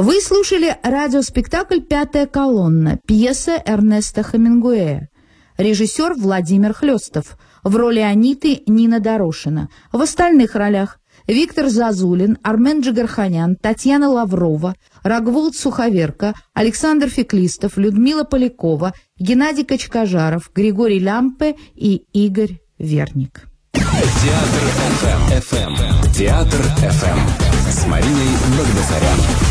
Вы слушали радиоспектакль «Пятая колонна», пьеса Эрнеста Хемингуэя. Режиссер Владимир Хлестов. В роли Аниты Нина Дорошина. В остальных ролях Виктор Зазулин, Армен Джигарханян, Татьяна Лаврова, Рагволд Суховерка, Александр Феклистов, Людмила Полякова, Геннадий Качкажаров, Григорий Лямпе и Игорь Верник. Театр ФМ. Эм. Эм. Театр ФМ. Эм. С Мариной Багдасарян.